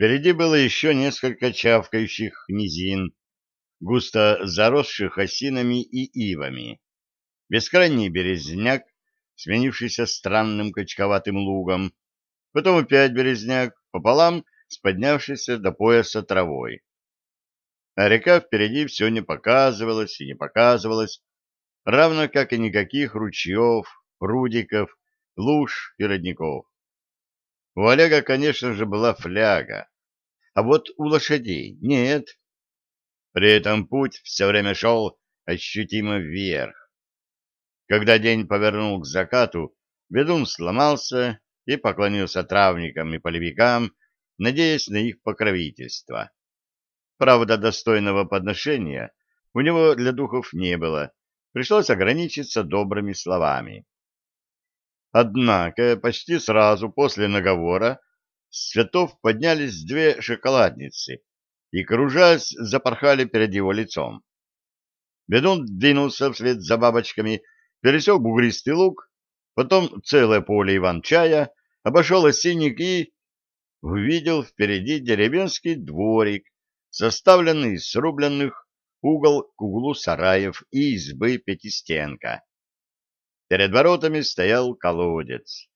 Впереди было еще несколько чавкающих низин, густо заросших осинами и ивами. Бескрайний березняк, сменившийся странным качковатым лугом, потом опять березняк, пополам с поднявшейся до пояса травой. А река впереди все не показывалась и не показывалась, равно как и никаких ручьев, прудиков, луж и родников. У Олега, конечно же, была фляга, а вот у лошадей нет. При этом путь все время шел ощутимо вверх. Когда день повернул к закату, ведун сломался и поклонился травникам и полевикам, надеясь на их покровительство. Правда, достойного подношения у него для духов не было, пришлось ограничиться добрыми словами. Однако почти сразу после наговора с цветов поднялись две шоколадницы и, кружась, запорхали перед его лицом. Ведун двинулся вслед за бабочками, пересек бугристый луг, потом целое поле иван-чая, обошел осинник и увидел впереди деревенский дворик, составленный из срубленных угол к углу сараев и избы пятистенка. Перед воротами стоял колодец.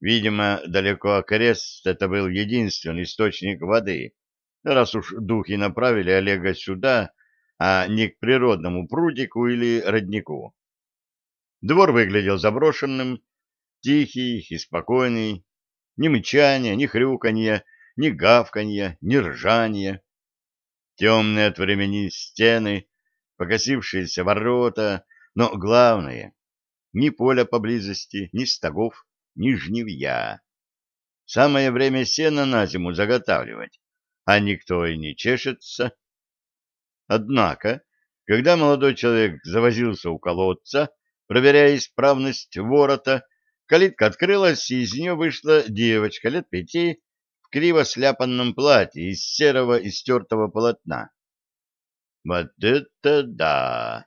Видимо, далеко окрест это был единственный источник воды, раз уж духи направили Олега сюда, а не к природному прудику или роднику. Двор выглядел заброшенным, тихий и спокойный, ни мычания, ни хрюканья, ни гавканья, ни ржания. Темные от времени стены, покосившиеся ворота, но главное — ни поля поблизости, ни стогов, ни жнивья. Самое время сена на зиму заготавливать, а никто и не чешется. Однако, когда молодой человек завозился у колодца, проверяя исправность ворота, калитка открылась, и из нее вышла девочка лет пяти в криво сляпанном платье из серого истертого полотна. Вот это да!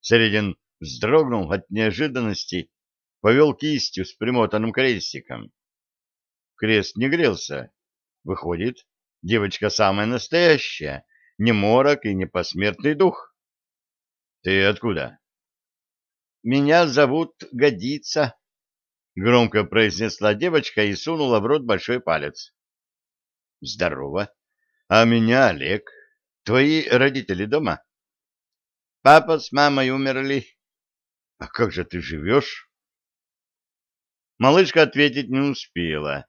Середин вздрогнул от неожиданности, повел кистью с примотанным крестиком. Крест не грелся. Выходит, девочка самая настоящая, не морок и не посмертный дух. Ты откуда? Меня зовут Годица, — громко произнесла девочка и сунула в рот большой палец. — Здорово. А меня Олег. Твои родители дома? — Папа с мамой умерли. — А как же ты живешь? Малышка ответить не успела.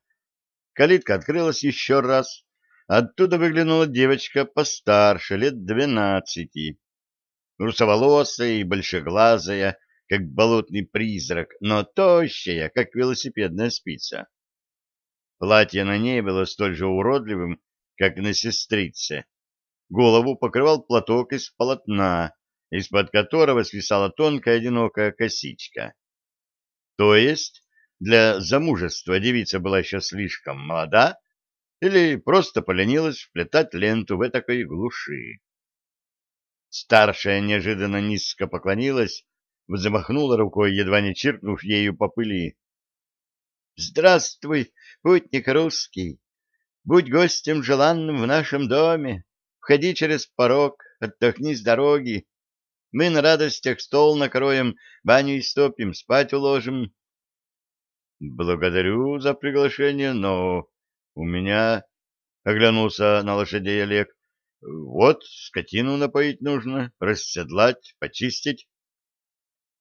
Калитка открылась еще раз. Оттуда выглянула девочка постарше, лет двенадцати. Русоволосая и большеглазая, как болотный призрак, но тощая, как велосипедная спица. Платье на ней было столь же уродливым, как на сестрице. Голову покрывал платок из полотна, из-под которого свисала тонкая одинокая косичка. То есть для замужества девица была еще слишком молода или просто поленилась вплетать ленту в этакой глуши. Старшая неожиданно низко поклонилась взмахнула рукой, едва не чиркнув ею по пыли. — Здравствуй, путник русский! Будь гостем желанным в нашем доме. Входи через порог, отдохни с дороги. Мы на радостях стол накроем, баню истопим, спать уложим. — Благодарю за приглашение, но у меня... — оглянулся на лошадей Олег. — Вот, скотину напоить нужно, расседлать, почистить.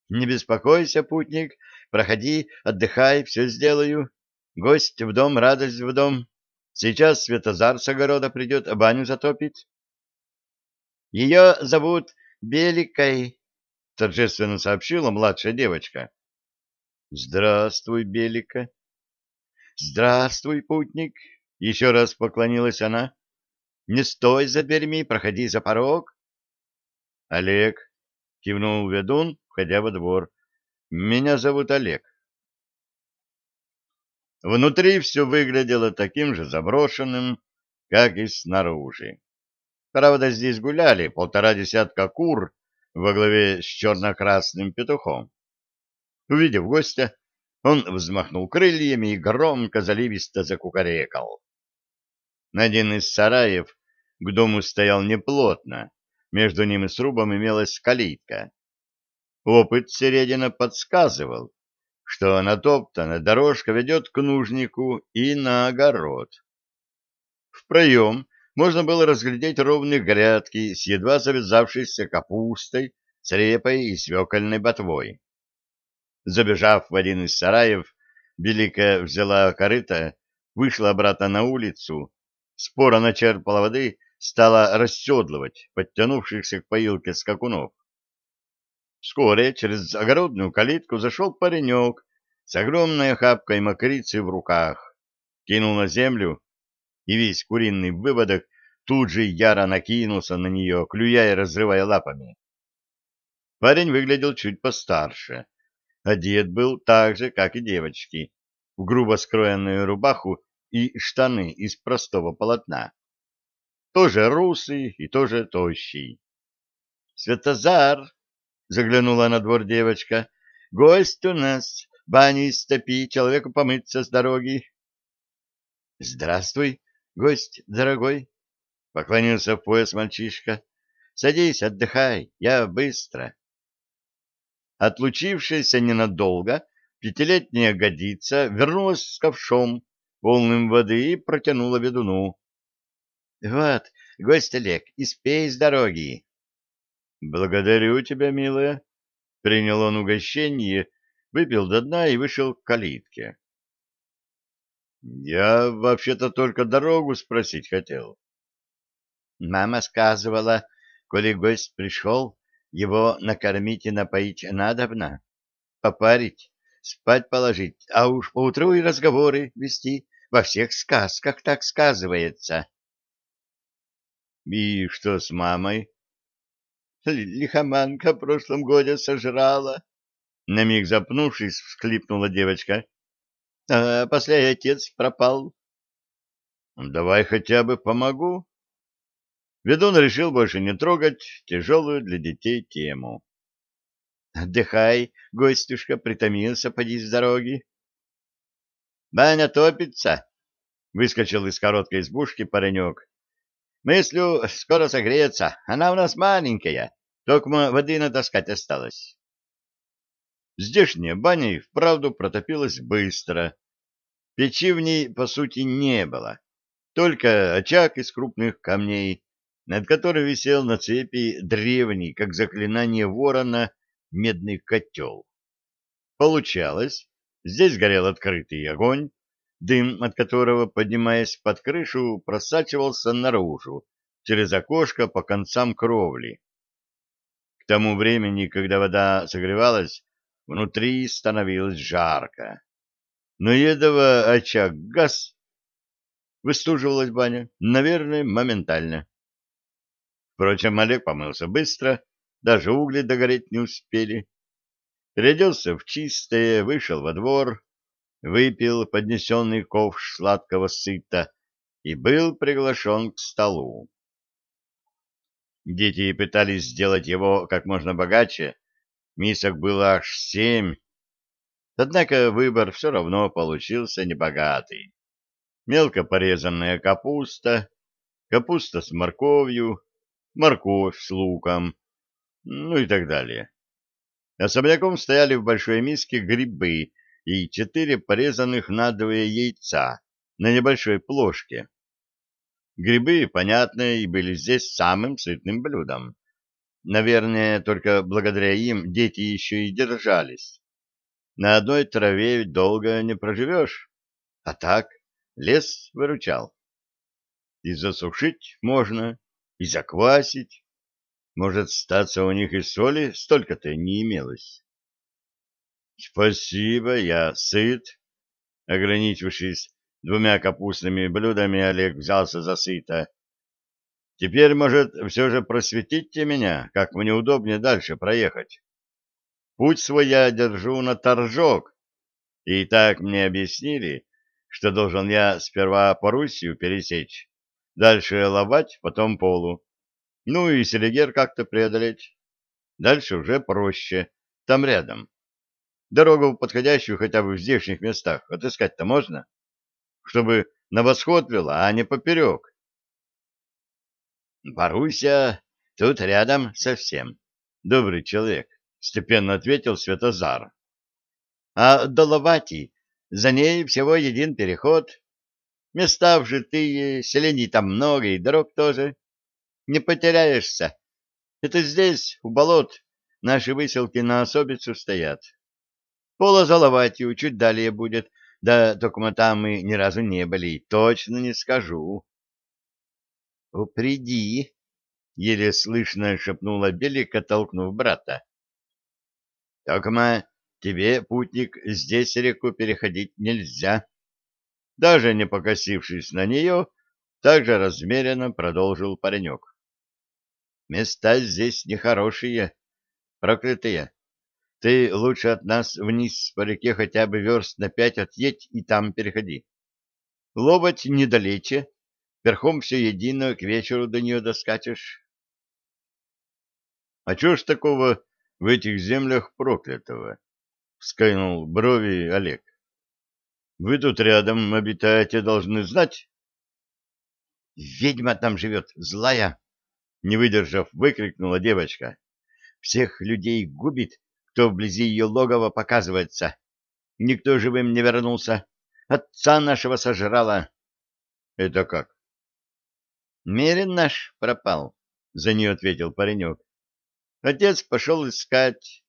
Не беспокойся, путник, проходи, отдыхай, все сделаю. Гость в дом, радость в дом. Сейчас Светозар с огорода придет, а баню затопит. Ее зовут Беликой, — торжественно сообщила младшая девочка. — Здравствуй, Белика. — Здравствуй, путник, — еще раз поклонилась она. — Не стой за дверьми, проходи за порог. — Олег, — кивнул ведун, входя во двор. «Меня зовут Олег». Внутри все выглядело таким же заброшенным, как и снаружи. Правда, здесь гуляли полтора десятка кур во главе с черно-красным петухом. Увидев гостя, он взмахнул крыльями и громко заливисто закукарекал. Один из сараев к дому стоял неплотно, между ним и срубом имелась калитка. Опыт Середина подсказывал, что натоптанная дорожка ведет к нужнику и на огород. В проем можно было разглядеть ровные грядки с едва завязавшейся капустой, с репой и свекольной ботвой. Забежав в один из сараев, Великая взяла корыто, вышла обратно на улицу, спора начерпала воды, стала расседлывать подтянувшихся к поилке скакунов. Вскоре через огородную калитку зашел паренек с огромной охапкой мокрицы в руках, кинул на землю, и весь куриный выводок тут же яро накинулся на нее, клюя и разрывая лапами. Парень выглядел чуть постарше. Одет был так же, как и девочки, в грубо скроенную рубаху и штаны из простого полотна. Тоже русый и тоже тощий. «Светозар!» — заглянула на двор девочка. «Гость у нас, бани стопи, человеку помыться с дороги». «Здравствуй, гость дорогой!» — поклонился в пояс мальчишка. «Садись, отдыхай, я быстро». Отлучившаяся ненадолго, пятилетняя годица вернулась с ковшом, полным воды, и протянула ведуну. — Вот, гость Олег, испей с дороги. — Благодарю тебя, милая. Принял он угощение, выпил до дна и вышел к калитке. — Я вообще-то только дорогу спросить хотел. Мама сказывала, коли гость пришел, его накормить и напоить надобно, попарить, спать положить, а уж поутру и разговоры вести. Во всех сказках так сказывается. — И что с мамой? — Лихоманка в прошлом годе сожрала. На миг запнувшись, всклипнула девочка. — А после отец пропал. — Давай хотя бы помогу. Ведун решил больше не трогать тяжелую для детей тему. — Отдыхай, гостюшка, притомился, поди с дороги. — Баня топится, — выскочил из короткой избушки паренек. — Мыслю, скоро согреется, она у нас маленькая, только воды натаскать осталось. Здешняя баня и вправду протопилась быстро. Печи в ней, по сути, не было, только очаг из крупных камней, над которой висел на цепи древний, как заклинание ворона, медный котел. Получалось, здесь горел открытый огонь, дым от которого, поднимаясь под крышу, просачивался наружу, через окошко по концам кровли. К тому времени, когда вода согревалась, внутри становилось жарко. Но едва очаг газ, выстуживалась баня, наверное, моментально. Впрочем, Олег помылся быстро, даже угли догореть не успели. Переоделся в чистое, вышел во двор, выпил поднесенный ковш сладкого сыта и был приглашен к столу. Дети пытались сделать его как можно богаче, мисок было аж семь, однако выбор все равно получился небогатый. Мелко порезанная капуста, капуста с морковью, морковь с луком, ну и так далее. Особняком стояли в большой миске грибы и четыре порезанных надвое яйца на небольшой плошке. Грибы, понятно, и были здесь самым сытным блюдом. Наверное, только благодаря им дети еще и держались. На одной траве ведь долго не проживешь, а так лес выручал. И засушить можно, и заквасить. Может, статься у них и соли столько-то не имелось. Спасибо, я сыт. Ограничившись двумя капустными блюдами, Олег взялся за сыто. Теперь, может, все же просветите меня, как мне удобнее дальше проехать. Путь свой я держу на торжок, и так мне объяснили, что должен я сперва по Русью пересечь, Дальше ловать, потом полу. Ну и Селигер как-то преодолеть. Дальше уже проще, там рядом. Дорогу подходящую хотя бы в здешних местах отыскать-то можно? Чтобы на восход вела, а не поперек. Боруся тут рядом совсем. Добрый человек, степенно ответил Светозар. А до Ловати за ней всего один переход. Места вжитые, селений там много и дорог тоже. Не потеряешься. Это здесь, у болот, наши выселки на особицу стоят. Пола за Ловатью чуть далее будет, да только там мы ни разу не были, точно не скажу. — Упреди, — еле слышно шепнула Белика, толкнув брата. — Токма, тебе, путник, здесь реку переходить нельзя. Даже не покосившись на нее, также размеренно продолжил паренек. — Места здесь нехорошие, проклятые. Ты лучше от нас вниз по реке хотя бы верст на пять отъедь и там переходи. Ловать недалече, верхом все едино, к вечеру до нее доскачешь. — А чего ж такого в этих землях проклятого? — вскинул брови Олег. — Вы тут рядом обитаете, должны знать. — Ведьма там живет, злая! — не выдержав, выкрикнула девочка. — Всех людей губит кто вблизи ее логова показывается. Никто живым не вернулся. Отца нашего сожрала. — Это как? — Мерин наш пропал, — за нее ответил паренек. Отец пошел искать.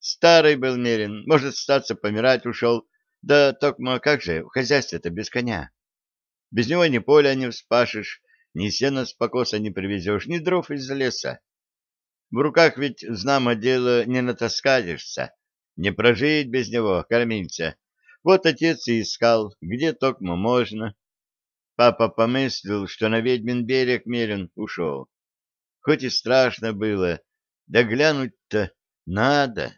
Старый был Мерин, может, статься помирать ушел. Да, токма, как же, в хозяйстве-то без коня. Без него ни поля не вспашешь, ни сена с покоса не привезешь, ни дров из леса. В руках ведь, знамо дело, не натаскаешься, не прожить без него, кормильца. Вот отец и искал, где токмо можно. Папа помыслил, что на ведьмин берег Мерин ушел. Хоть и страшно было, да глянуть-то надо.